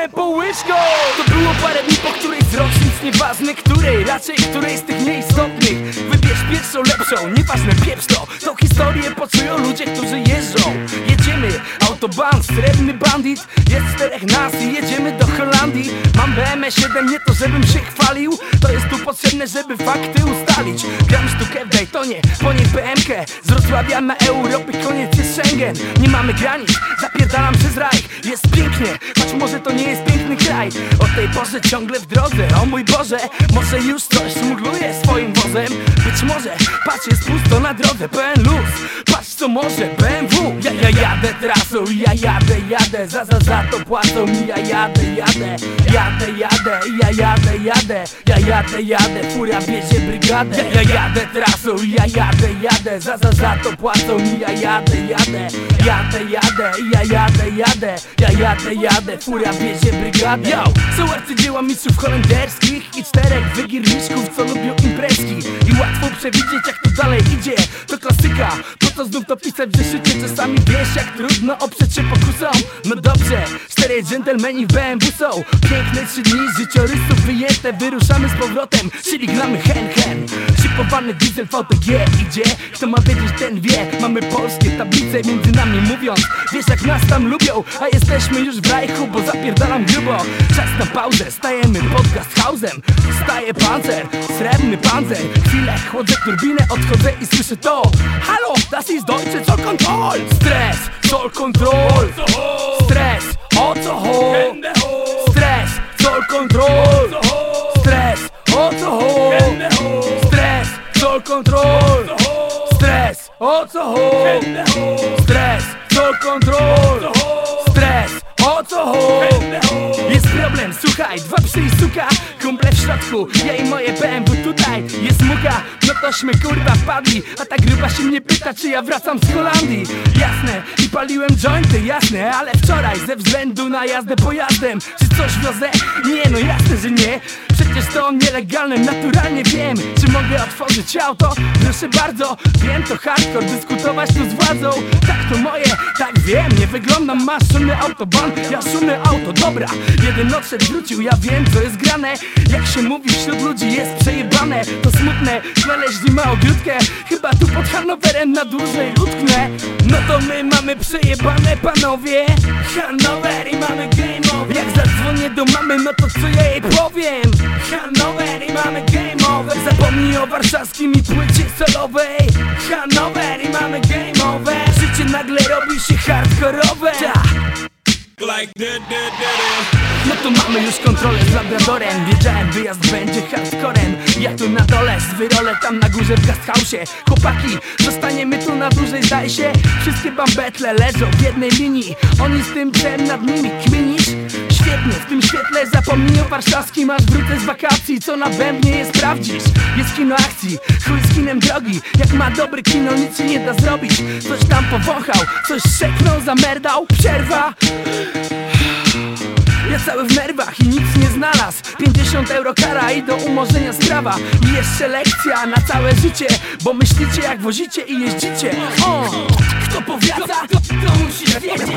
lecę po łyżką To było parę dni, po której z rocznic Nieważne której, raczej której z tych nieistotnych. Wybierz pierwszą, lepszą, nieważne pieprz to. Tą historię poczują ludzie, którzy jeżdżą. Jedziemy, autobahn, srebrny bandit. Jest czterech nas i jedziemy do Holandii. Mam BMW 7, nie to żebym się chwalił. To jest tu potrzebne, żeby fakty ustalić. Gram sztukę w Daytonie, po niej PMK Z Wrocławia na Europy, koniec jest Schengen. Nie mamy granic, zapierdalam przez raj. Jest pięknie, choć może to nie jest piękny kraj. O tej porze ciągle w drodze, o mój Boże Może już coś smugluje swoim wozem? Być może, patrz jest pusto na drodze, pełen luz. Patrz co może, ja jadę trasą, ja jadę, jadę Za, za, za to płacą mi, ja jadę, jadę Jadę, jadę, ja jadę, jadę Ja jadę, jadę, furia bierze brygadę Ja, ja jadę trasą, ja jadę, jadę Za, za, za to płacą mi, ja jadę, jadę Jadę, jadę, ja jadę, jadę Ja jadę, jadę, furia bierze brygadę Yo, są arcydzieła mistrzów holenderskich I czterech wygierniczków, co lubią imprezki I łatwo przewidzieć jak to dalej idzie To klasyka, po to znów to pisać w zeszycie Czasami wiesz jak trudno oprzeć się pokusom No dobrze, cztery dżentelmeni w BMW są. Piękne trzy dni życiorysów wyjęte Wyruszamy z powrotem, czyli gramy hen hen Szykowany diesel VTG idzie. Kto ma wiedzieć ten wie. Mamy polskie tablice między nami mówiąc. Wiesz jak nas tam lubią A jesteśmy już w rajchu, bo zapierdalam grubo. Czas na pauzę, stajemy pod Gasthausem Staje pancer, srebrny pancer. Chwilę chłodzę turbinę, odchodzę i słyszę to. Halo, das ist Deutsche Zoll Control. Stres, Zoll Control. Stres, o co ho? Stres, Zoll Control Zoll Control Stres, o co ho? Stres, Zoll Control Stres, o co ho? Jest problem, słuchaj, dwa psy i suka. Kumple w środku, ja i moje BMW tutaj. Jest muka, no tośmy kurwa wpadli A ta gruba się mnie pyta, czy ja wracam z Holandii. Jasne, i paliłem jointy, jasne Ale wczoraj ze względu na jazdę pojazdem Czy coś wiozę? Nie, no jasne, że nie Przecież to nielegalne, naturalnie wiem Czy mogę otworzyć auto? Proszę bardzo, wiem to hardcore Dyskutować tu z władzą. Tak to moje, tak wiem Nie wyglądam, masz szumny autobahn Ja szumne auto, dobra Jeden odszedł, wrócił, ja wiem co jest grane. Jak się mówi wśród ludzi jest przejebane. To smutne, znaleźli ma ogródkę. Chyba tu pod Hanowerem na dłużej utknę. No to my mamy przejebane panowie. Hanower i mamy game over Jak zadzwonię do mamy, no to co jej powiem Zapomnij o warszawskim i płycie solowej. Hanower i mamy game over Życie nagle robi się hardkorowe. Ta. Like that, that, that, No to mamy już kontrolę z Labradorem Wiedziałem wyjazd będzie hardcorem. Ja tu na dole, z wyrole tam na górze w gasthausie. Chłopaki, zostaniemy tu na dłużej zdaje się. Wszystkie bambetle leżą w jednej linii. Oni z tym czem nad nimi kminisz? Świetle zapomnij o warszawskim Aż wrócę z wakacji, co na bębnie je sprawdzisz Jest kino akcji, chuj z kinem drogi. Jak ma dobry kino, nic nie da zrobić. Coś tam powąchał, coś szeknął, zamerdał. Przerwa. Ja cały w nerwach i nic nie znalazł. 50 euro kara i do umorzenia sprawa. I jeszcze lekcja na całe życie Bo myślicie jak wozicie i jeździcie. O! Kto powiada, to, to musisz wiedzieć